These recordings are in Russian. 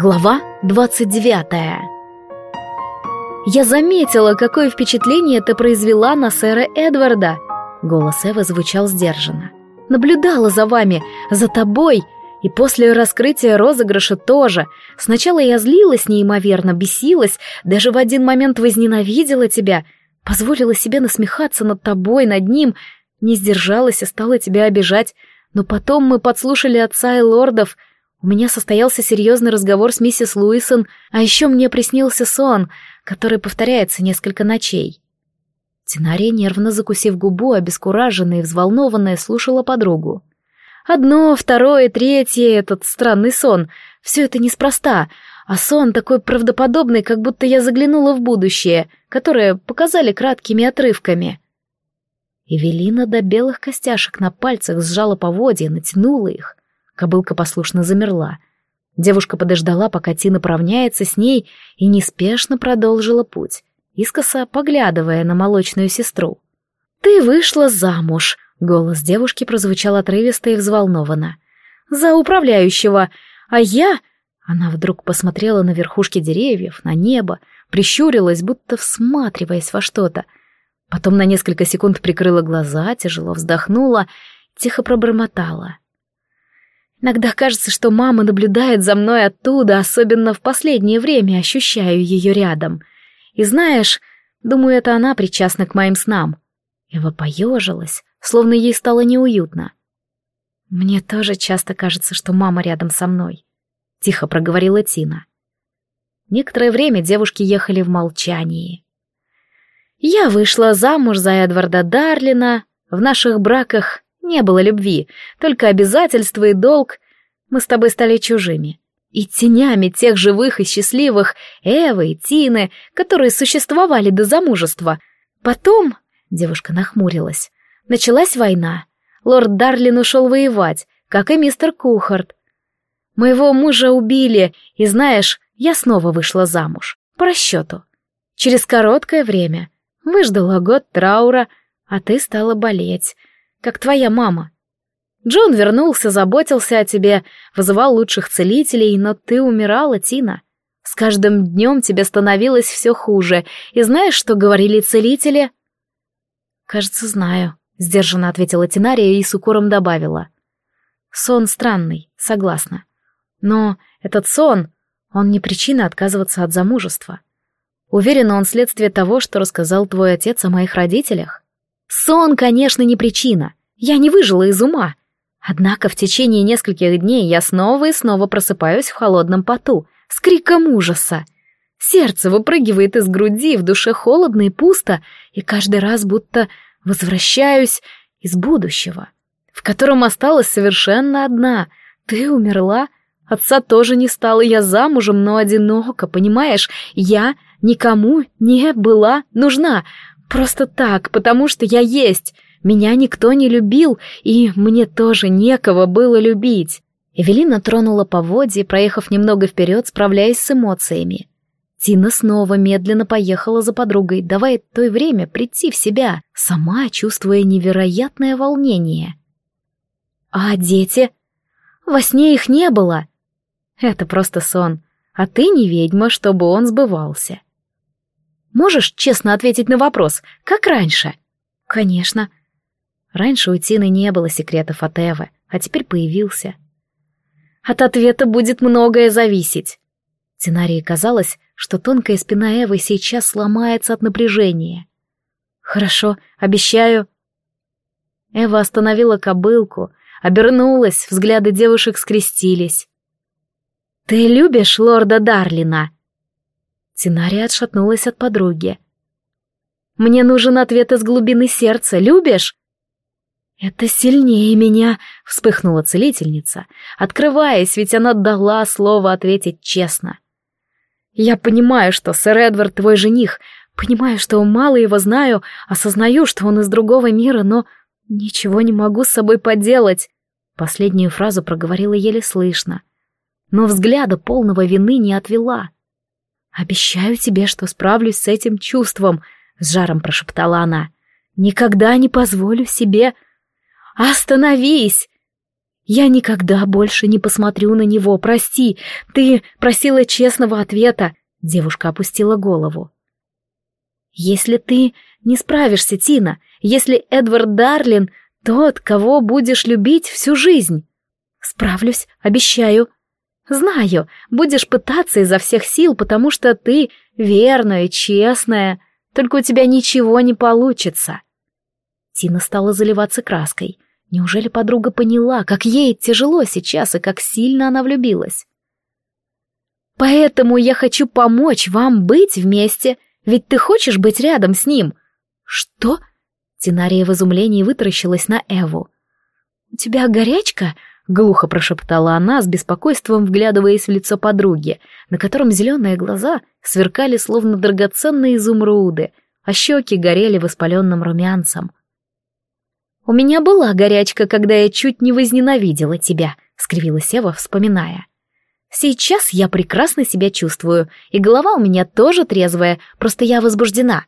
Глава 29 «Я заметила, какое впечатление ты произвела на сэра Эдварда!» Голос Эвы звучал сдержанно. «Наблюдала за вами, за тобой, и после раскрытия розыгрыша тоже. Сначала я злилась неимоверно, бесилась, даже в один момент возненавидела тебя, позволила себе насмехаться над тобой, над ним, не сдержалась и стала тебя обижать, но потом мы подслушали отца и лордов — у меня состоялся серьезный разговор с миссис Луисон, а еще мне приснился сон, который повторяется несколько ночей. Тинария, нервно закусив губу, обескураженная и взволнованная, слушала подругу. Одно, второе, третье, этот странный сон. Все это неспроста, а сон такой правдоподобный, как будто я заглянула в будущее, которое показали краткими отрывками. Эвелина до белых костяшек на пальцах сжала поводья, натянула их. Кобылка послушно замерла. Девушка подождала, пока Тина поравняется с ней, и неспешно продолжила путь, искоса поглядывая на молочную сестру. «Ты вышла замуж», — голос девушки прозвучал отрывисто и взволнованно. «За управляющего, а я...» Она вдруг посмотрела на верхушки деревьев, на небо, прищурилась, будто всматриваясь во что-то. Потом на несколько секунд прикрыла глаза, тяжело вздохнула, тихо пробормотала. Иногда кажется, что мама наблюдает за мной оттуда, особенно в последнее время ощущаю ее рядом. И знаешь, думаю, это она причастна к моим снам. Эва поежилась, словно ей стало неуютно. Мне тоже часто кажется, что мама рядом со мной. Тихо проговорила Тина. Некоторое время девушки ехали в молчании. Я вышла замуж за Эдварда Дарлина. В наших браках не было любви, только обязательства и долг. Мы с тобой стали чужими. И тенями тех живых и счастливых Эвы и Тины, которые существовали до замужества. Потом, девушка нахмурилась, началась война. Лорд Дарлин ушел воевать, как и мистер Кухарт. Моего мужа убили, и знаешь, я снова вышла замуж. По расчету. Через короткое время. Выждала год траура, а ты стала болеть как твоя мама. Джон вернулся, заботился о тебе, вызывал лучших целителей, но ты умирала, Тина. С каждым днем тебе становилось все хуже. И знаешь, что говорили целители?» «Кажется, знаю», — сдержанно ответила Тинария и с укором добавила. «Сон странный, согласна. Но этот сон, он не причина отказываться от замужества. Уверена, он следствие того, что рассказал твой отец о моих родителях. Сон, конечно, не причина. Я не выжила из ума. Однако в течение нескольких дней я снова и снова просыпаюсь в холодном поту, с криком ужаса. Сердце выпрыгивает из груди, в душе холодно и пусто, и каждый раз будто возвращаюсь из будущего, в котором осталась совершенно одна. Ты умерла, отца тоже не стало, я замужем, но одиноко, понимаешь? Я никому не была нужна, Просто так, потому что я есть. Меня никто не любил, и мне тоже некого было любить. Эвелина тронула поводье, проехав немного вперед, справляясь с эмоциями. Тина снова медленно поехала за подругой, давая той время прийти в себя, сама чувствуя невероятное волнение. «А дети? Во сне их не было!» «Это просто сон, а ты не ведьма, чтобы он сбывался. Можешь честно ответить на вопрос, как раньше?» «Конечно». Раньше у Тины не было секретов от Эвы, а теперь появился. «От ответа будет многое зависеть». Тинарии казалось, что тонкая спина Эвы сейчас сломается от напряжения. «Хорошо, обещаю». Эва остановила кобылку, обернулась, взгляды девушек скрестились. «Ты любишь лорда Дарлина?» Тинария отшатнулась от подруги. «Мне нужен ответ из глубины сердца. Любишь?» «Это сильнее меня», — вспыхнула целительница, открываясь, ведь она дала слово ответить честно. «Я понимаю, что сэр Эдвард твой жених, понимаю, что мало его знаю, осознаю, что он из другого мира, но ничего не могу с собой поделать». Последнюю фразу проговорила еле слышно, но взгляда полного вины не отвела. «Обещаю тебе, что справлюсь с этим чувством», — с жаром прошептала она. «Никогда не позволю себе...» «Остановись!» Я никогда больше не посмотрю на него, прости. Ты просила честного ответа. Девушка опустила голову. Если ты не справишься, Тина, если Эдвард Дарлин тот, кого будешь любить всю жизнь. Справлюсь, обещаю. Знаю, будешь пытаться изо всех сил, потому что ты верная, честная, только у тебя ничего не получится. Тина стала заливаться краской. Неужели подруга поняла, как ей тяжело сейчас и как сильно она влюбилась? Поэтому я хочу помочь вам быть вместе, ведь ты хочешь быть рядом с ним. Что? Тинария в изумлении вытаращилась на Эву. «У тебя горячка?» — глухо прошептала она, с беспокойством вглядываясь в лицо подруги, на котором зеленые глаза сверкали словно драгоценные изумруды, а щеки горели воспаленным румянцем. «У меня была горячка, когда я чуть не возненавидела тебя», — скривилась Эва, вспоминая. «Сейчас я прекрасно себя чувствую, и голова у меня тоже трезвая, просто я возбуждена».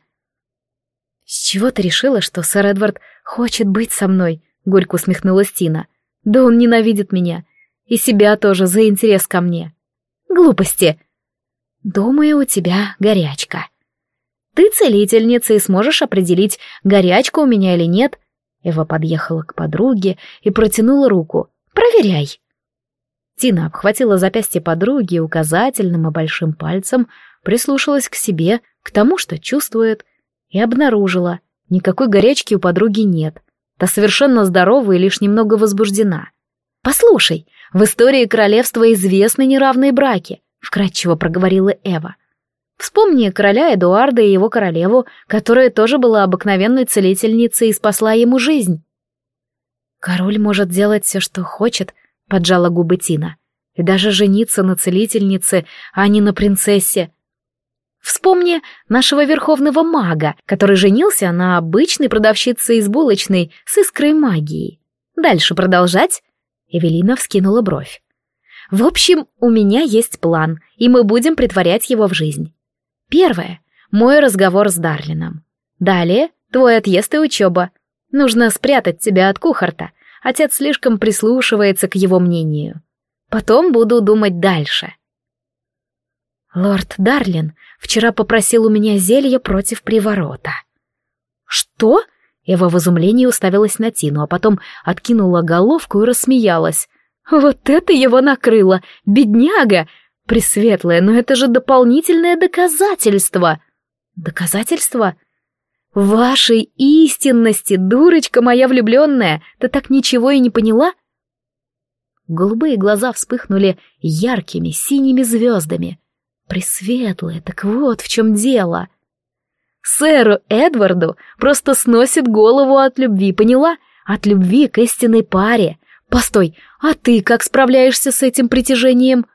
«С чего ты решила, что сэр Эдвард хочет быть со мной?» — горько усмехнулась Тина. «Да он ненавидит меня. И себя тоже за интерес ко мне». «Глупости!» «Думаю, у тебя горячка. Ты целительница и сможешь определить, горячка у меня или нет, Эва подъехала к подруге и протянула руку. «Проверяй!» Тина обхватила запястье подруги указательным и большим пальцем, прислушалась к себе, к тому, что чувствует, и обнаружила, никакой горячки у подруги нет. Та совершенно здорова и лишь немного возбуждена. «Послушай, в истории королевства известны неравные браки», — вкратчиво проговорила Эва. Вспомни короля Эдуарда и его королеву, которая тоже была обыкновенной целительницей и спасла ему жизнь. «Король может делать все, что хочет», — поджала губы Тина. «И даже жениться на целительнице, а не на принцессе. Вспомни нашего верховного мага, который женился на обычной продавщице из булочной с искрой магии. Дальше продолжать?» Эвелина вскинула бровь. «В общем, у меня есть план, и мы будем притворять его в жизнь. Первое — мой разговор с Дарлином. Далее — твой отъезд и учеба. Нужно спрятать тебя от Кухарта. Отец слишком прислушивается к его мнению. Потом буду думать дальше. Лорд Дарлин вчера попросил у меня зелье против приворота. Что? Эва в изумлении уставилась на Тину, а потом откинула головку и рассмеялась. Вот это его накрыло! Бедняга! Пресветлое, но это же дополнительное доказательство. Доказательство? Вашей истинности, дурочка моя влюбленная, ты так ничего и не поняла? Голубые глаза вспыхнули яркими синими звездами. Пресветлое, так вот в чем дело. Сэру Эдварду просто сносит голову от любви, поняла? От любви к истинной паре. Постой, а ты как справляешься с этим притяжением?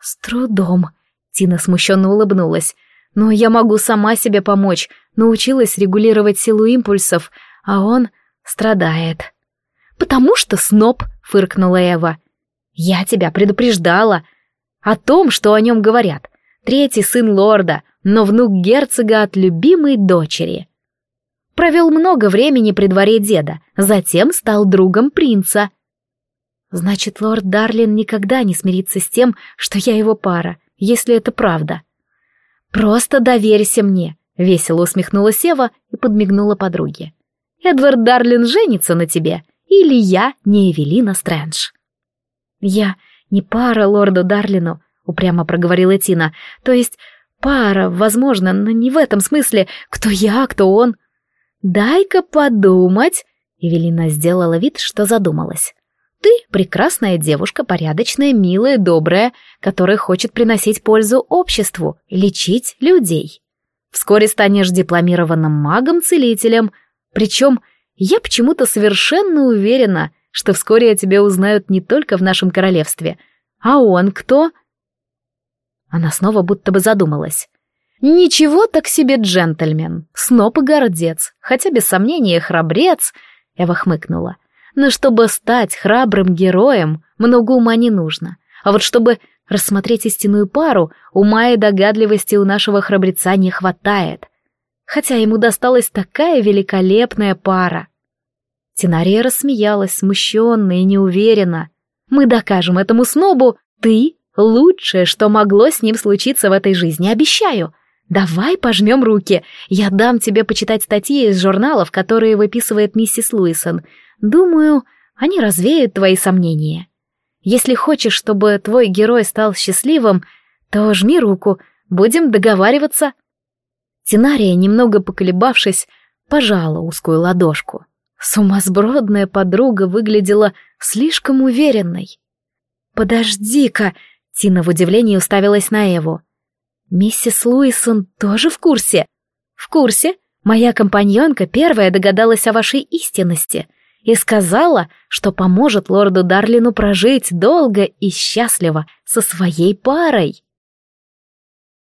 «С трудом», — Тина смущенно улыбнулась. «Но я могу сама себе помочь, научилась регулировать силу импульсов, а он страдает». «Потому что сноб», — фыркнула Эва. «Я тебя предупреждала о том, что о нем говорят. Третий сын лорда, но внук герцога от любимой дочери. Провел много времени при дворе деда, затем стал другом принца. Значит, лорд Дарлин никогда не смирится с тем, что я его пара, если это правда. Просто доверься мне, весело усмехнулась Ева и подмигнула подруге. Эдвард Дарлин женится на тебе, или я не Эвелина Стрэндж. Я не пара лорду Дарлину, упрямо проговорила Тина. То есть пара, возможно, но не в этом смысле, кто я, кто он. Дай-ка подумать. Эвелина сделала вид, что задумалась. Ты прекрасная девушка, порядочная, милая, добрая, которая хочет приносить пользу обществу, лечить людей. Вскоре станешь дипломированным магом-целителем, причем я почему-то совершенно уверена, что вскоре о тебе узнают не только в нашем королевстве. А он кто? Она снова будто бы задумалась. Ничего так себе джентльмен, сноб и гордец, хотя без сомнения храбрец, Эва хмыкнула. Но чтобы стать храбрым героем, много ума не нужно. А вот чтобы рассмотреть истинную пару, ума и догадливости у нашего храбреца не хватает. Хотя ему досталась такая великолепная пара. Тинария рассмеялась, смущенно и неуверенно. Мы докажем этому снобу, ты — лучшее, что могло с ним случиться в этой жизни, обещаю. Давай пожмем руки. Я дам тебе почитать статьи из журналов, которые выписывает миссис Луисон. Думаю, они развеют твои сомнения. Если хочешь, чтобы твой герой стал счастливым, то жми руку, будем договариваться. Тинария, немного поколебавшись, пожала узкую ладошку. Сумасбродная подруга выглядела слишком уверенной. «Подожди-ка!» — Тина в удивлении уставилась на Эву. «Миссис Луисон тоже в курсе?» «В курсе. Моя компаньонка первая догадалась о вашей истинности и сказала, что поможет лорду Дарлину прожить долго и счастливо со своей парой».